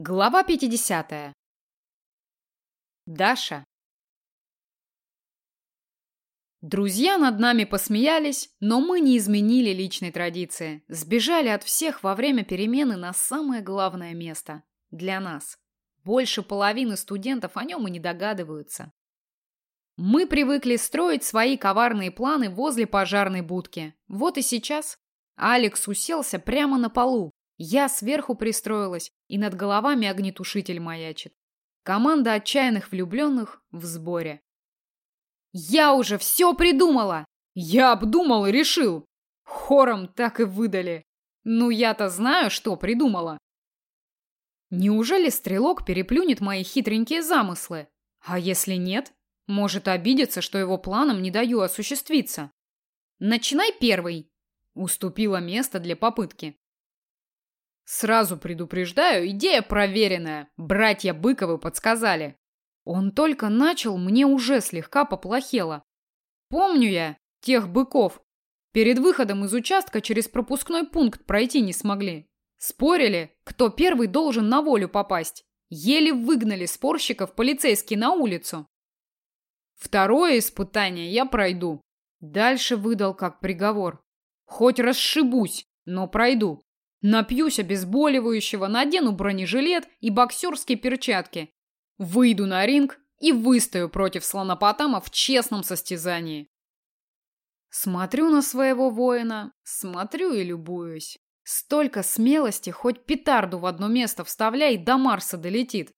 Глава 50. Даша. Друзья над нами посмеялись, но мы не изменили личной традиции. Сбежали от всех во время перемены на самое главное место. Для нас. Больше половины студентов о нем и не догадываются. Мы привыкли строить свои коварные планы возле пожарной будки. Вот и сейчас Алекс уселся прямо на полу, я сверху пристроилась, и над головами огнетушитель маячит. Команда отчаянных влюбленных в сборе. «Я уже все придумала!» «Я обдумал и решил!» Хором так и выдали. «Ну, я-то знаю, что придумала!» Неужели стрелок переплюнет мои хитренькие замыслы? А если нет? Может обидеться, что его планам не даю осуществиться. «Начинай первый!» Уступила место для попытки. Сразу предупреждаю, идея проверенная. Братья Быковы подсказали. Он только начал, мне уже слегка поплохело. Помню я тех быков. Перед выходом из участка через пропускной пункт пройти не смогли. Спорили, кто первый должен на волю попасть. Еле выгнали спорщиков полицейские на улицу. Второе испытание я пройду. Дальше выдал как приговор. Хоть расшибусь, но пройду. Напьюсь обезболивающего, надену бронежилет и боксерские перчатки. Выйду на ринг и выстою против слонопотама в честном состязании. Смотрю на своего воина, смотрю и любуюсь. Столько смелости, хоть петарду в одно место вставляй, до Марса долетит.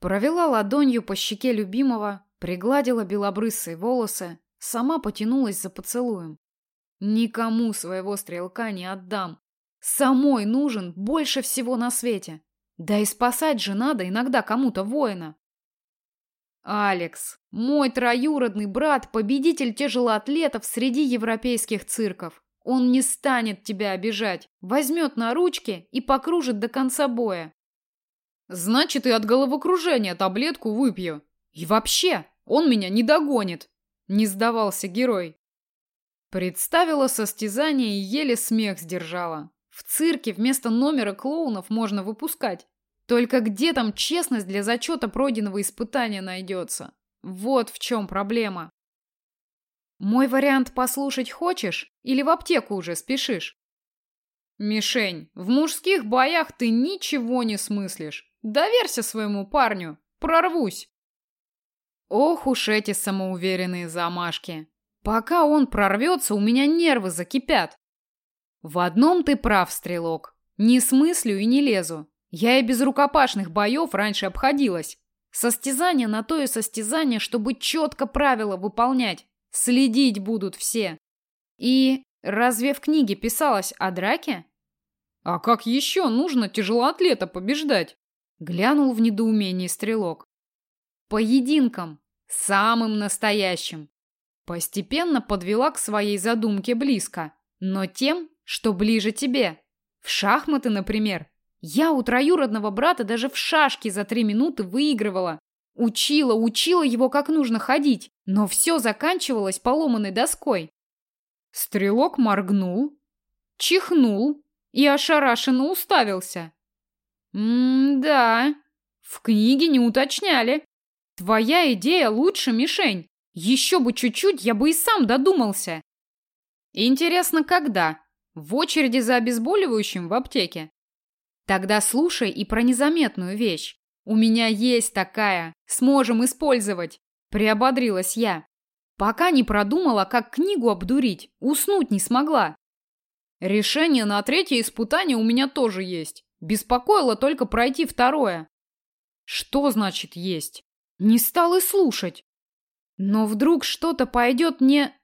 Провела ладонью по щеке любимого, пригладила белобрысые волосы, сама потянулась за поцелуем. Никому своего стрелка не отдам. Самой нужен больше всего на свете. Да и спасать же надо иногда кому-то воина. Алекс, мой троюродный брат, победитель тяжелоатлетов среди европейских цирков. Он не станет тебя обижать, возьмет на ручки и покружит до конца боя. Значит, и от головокружения таблетку выпью. И вообще, он меня не догонит. Не сдавался герой. Представила состязание и еле смех сдержала. В цирке вместо номера клоунов можно выпускать. Только где там честность для зачета пройденного испытания найдется? Вот в чем проблема. Мой вариант послушать хочешь или в аптеку уже спешишь? Мишень, в мужских боях ты ничего не смыслишь. Доверься своему парню. Прорвусь. Ох уж эти самоуверенные замашки. Пока он прорвется, у меня нервы закипят. В одном ты прав, стрелок. Не смыслю и не лезу. Я и без рукопашных боев раньше обходилась. Состязание на то и состязание, чтобы четко правила выполнять. Следить будут все. И разве в книге писалось о драке? А как еще нужно тяжелоатлета побеждать? Глянул в недоумении стрелок. Поединком. Самым настоящим. Постепенно подвела к своей задумке близко, но тем, что ближе тебе. В шахматы, например. Я у троюродного брата даже в шашки за три минуты выигрывала. Учила, учила его, как нужно ходить, но все заканчивалось поломанной доской. Стрелок моргнул, чихнул и ошарашенно уставился. «М-да, в книге не уточняли. Твоя идея лучше, мишень. Еще бы чуть-чуть, я бы и сам додумался. Интересно, когда? В очереди за обезболивающим в аптеке. Тогда слушай и про незаметную вещь. У меня есть такая. Сможем использовать. Приободрилась я. Пока не продумала, как книгу обдурить. Уснуть не смогла. Решение на третье испытание у меня тоже есть. Беспокоило только пройти второе. Что значит есть? Не стал и слушать. Но вдруг что-то пойдет не...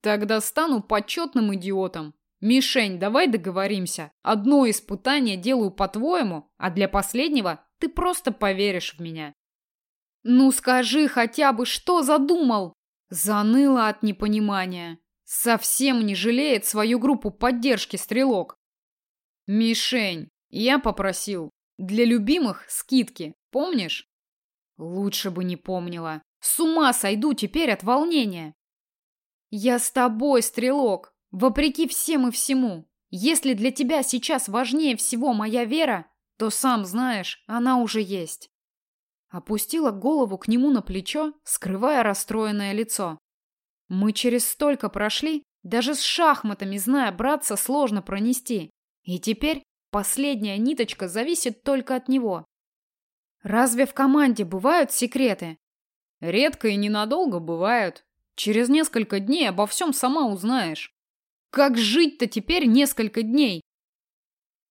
Тогда стану почетным идиотом. Мишень, давай договоримся. Одно испытание делаю по-твоему, а для последнего ты просто поверишь в меня. Ну скажи хотя бы, что задумал? Заныла от непонимания. Совсем не жалеет свою группу поддержки стрелок. Мишень, я попросил. Для любимых скидки, помнишь? Лучше бы не помнила. С ума сойду теперь от волнения. Я с тобой, стрелок. Вопреки всем и всему, если для тебя сейчас важнее всего моя вера, то сам знаешь, она уже есть. Опустила голову к нему на плечо, скрывая расстроенное лицо. Мы через столько прошли, даже с шахматами, зная браться, сложно пронести. И теперь последняя ниточка зависит только от него. Разве в команде бывают секреты? Редко и ненадолго бывают. Через несколько дней обо всем сама узнаешь. Как жить-то теперь несколько дней?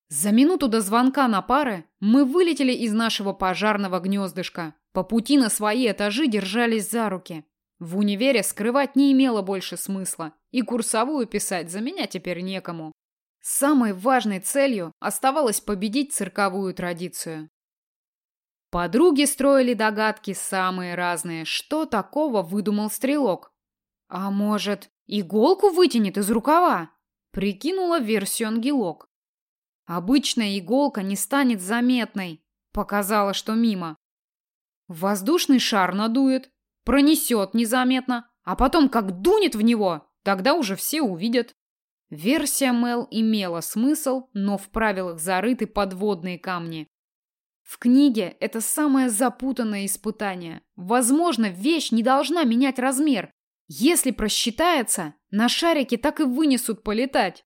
За минуту до звонка на пары мы вылетели из нашего пожарного гнездышка. По пути на свои этажи держались за руки. В универе скрывать не имело больше смысла, и курсовую писать за меня теперь некому. Самой важной целью оставалось победить цирковую традицию. Подруги строили догадки самые разные, что такого выдумал стрелок. А может, иголку вытянет из рукава? Прикинула версию ангелок. Обычная иголка не станет заметной. Показала, что мимо. Воздушный шар надует, пронесет незаметно, а потом как дунет в него, тогда уже все увидят. Версия Мел имела смысл, но в правилах зарыты подводные камни. В книге это самое запутанное испытание. Возможно, вещь не должна менять размер. Если просчитается, на шарике так и вынесут полетать.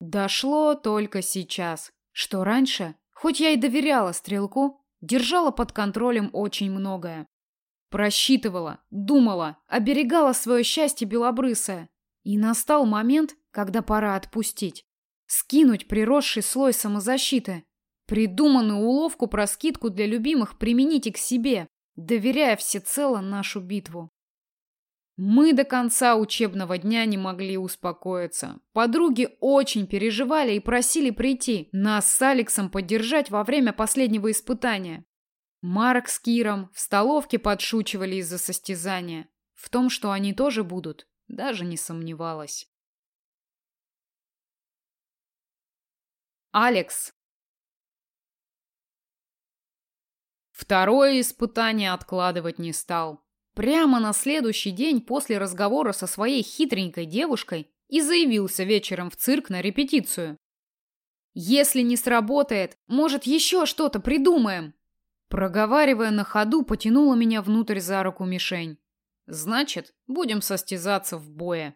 Дошло только сейчас, что раньше, хоть я и доверяла стрелку, держала под контролем очень многое. Просчитывала, думала, оберегала свое счастье белобрысое. И настал момент, когда пора отпустить. Скинуть приросший слой самозащиты. Придуманную уловку про скидку для любимых применить к себе, доверяя всецело нашу битву. Мы до конца учебного дня не могли успокоиться. Подруги очень переживали и просили прийти, нас с Алексом поддержать во время последнего испытания. Марк с Киром в столовке подшучивали из-за состязания. В том, что они тоже будут, даже не сомневалась. Алекс. Второе испытание откладывать не стал. Прямо на следующий день после разговора со своей хитренькой девушкой и заявился вечером в цирк на репетицию. Если не сработает, может, еще что-то придумаем. Проговаривая на ходу, потянула меня внутрь за руку мишень. Значит, будем состязаться в бое.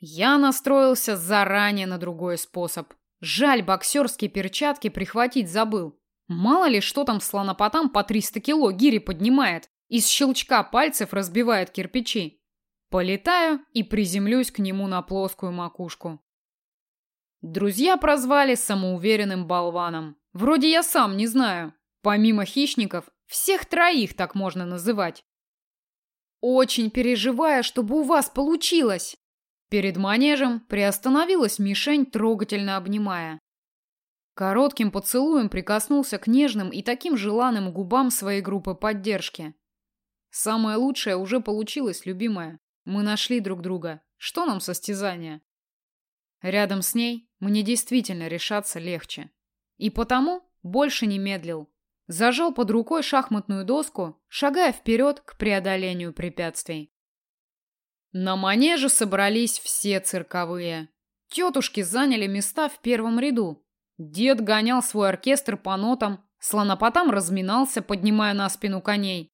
Я настроился заранее на другой способ. Жаль, боксерские перчатки прихватить забыл. Мало ли, что там слонопотам по 300 кило гири поднимает. Из щелчка пальцев разбивает кирпичи. Полетаю и приземлюсь к нему на плоскую макушку. Друзья прозвали самоуверенным болваном. Вроде я сам не знаю. Помимо хищников, всех троих так можно называть. Очень переживая, чтобы у вас получилось. Перед манежем приостановилась мишень, трогательно обнимая. Коротким поцелуем прикоснулся к нежным и таким желанным губам своей группы поддержки. Самое лучшее уже получилось, любимая. Мы нашли друг друга. Что нам состязание? Рядом с ней мне действительно решаться легче. И потому больше не медлил. Зажал под рукой шахматную доску, шагая вперед к преодолению препятствий. На манеже собрались все цирковые. Тетушки заняли места в первом ряду. Дед гонял свой оркестр по нотам, слонопотам разминался, поднимая на спину коней.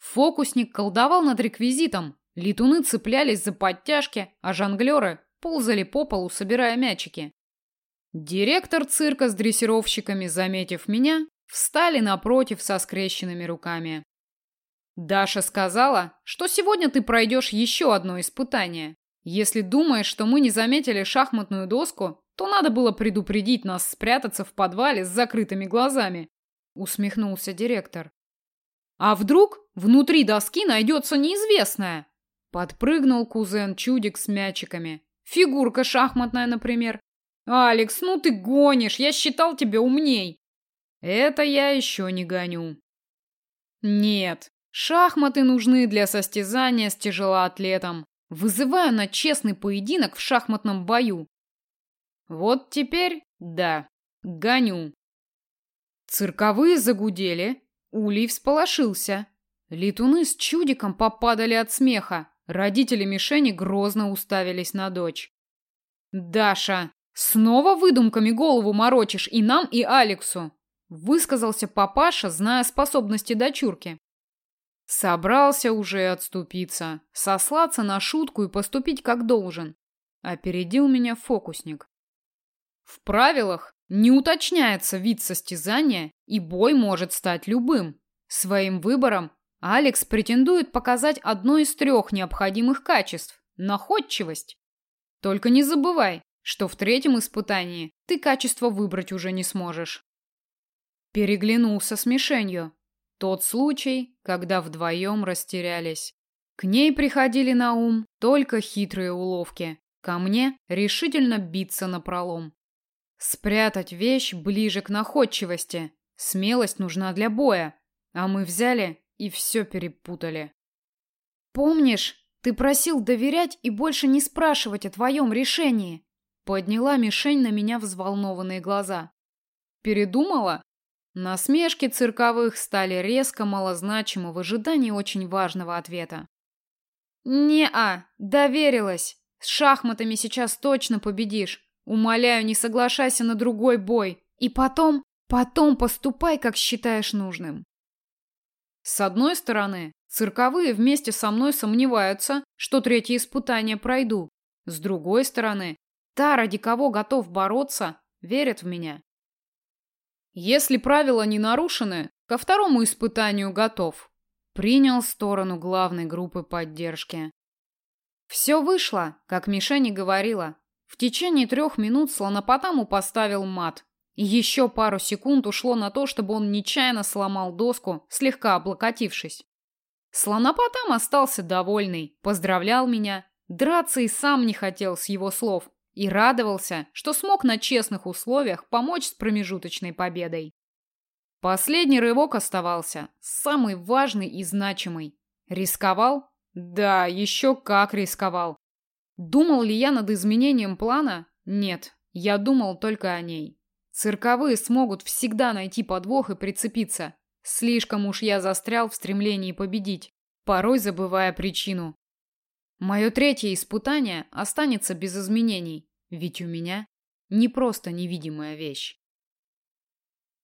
Фокусник колдовал над реквизитом, летуны цеплялись за подтяжки, а жонглеры ползали по полу, собирая мячики. Директор цирка с дрессировщиками, заметив меня, встали напротив со скрещенными руками. Даша сказала, что сегодня ты пройдешь еще одно испытание. Если думаешь, что мы не заметили шахматную доску, то надо было предупредить нас спрятаться в подвале с закрытыми глазами, усмехнулся директор. А вдруг внутри доски найдется неизвестная? Подпрыгнул кузен Чудик с мячиками. Фигурка шахматная, например. Алекс, ну ты гонишь, я считал тебя умней. Это я еще не гоню. Нет, шахматы нужны для состязания с тяжелоатлетом. Вызываю на честный поединок в шахматном бою. Вот теперь, да, гоню. Цирковые загудели, Улей всполошился. Летуны с чудиком попадали от смеха. Родители мишени грозно уставились на дочь. «Даша, снова выдумками голову морочишь и нам, и Алексу. Высказался папаша, зная способности дочурки. Собрался уже отступиться, сослаться на шутку и поступить как должен. Опередил меня фокусник. В правилах не уточняется вид состязания, и бой может стать любым. Своим выбором Алекс претендует показать одно из трех необходимых качеств – находчивость. Только не забывай, что в третьем испытании ты качество выбрать уже не сможешь. Переглянулся с мишенью. Тот случай, когда вдвоем растерялись. К ней приходили на ум только хитрые уловки. Ко мне решительно биться на пролом. Спрятать вещь ближе к находчивости. Смелость нужна для боя. А мы взяли и все перепутали. Помнишь, ты просил доверять и больше не спрашивать о твоем решении? Подняла мишень на меня взволнованные глаза. Передумала? Насмешки цирковых стали резко малозначимы в ожидании очень важного ответа. «Не-а, доверилась. С шахматами сейчас точно победишь. Умоляю, не соглашайся на другой бой. И потом, потом поступай, как считаешь нужным». С одной стороны, цирковые вместе со мной сомневаются, что третье испытание пройду. С другой стороны, та, ради кого готов бороться, верит в меня. Если правила не нарушены, ко второму испытанию готов. Принял сторону главной группы поддержки. Все вышло, как Мишень и говорила. В течение трех минут слонопотаму поставил мат. Еще пару секунд ушло на то, чтобы он нечаянно сломал доску, слегка облокотившись. Слонопотам остался довольный, поздравлял меня. Драться и сам не хотел с его слов, и радовался, что смог на честных условиях помочь с промежуточной победой. Последний рывок оставался, самый важный и значимый. Рисковал? Да, еще как рисковал. Думал ли я над изменением плана? Нет, я думал только о ней. Цирковые смогут всегда найти подвох и прицепиться. Слишком уж я застрял в стремлении победить, порой забывая причину. Мое третье испытание останется без изменений, ведь у меня не просто невидимая вещь.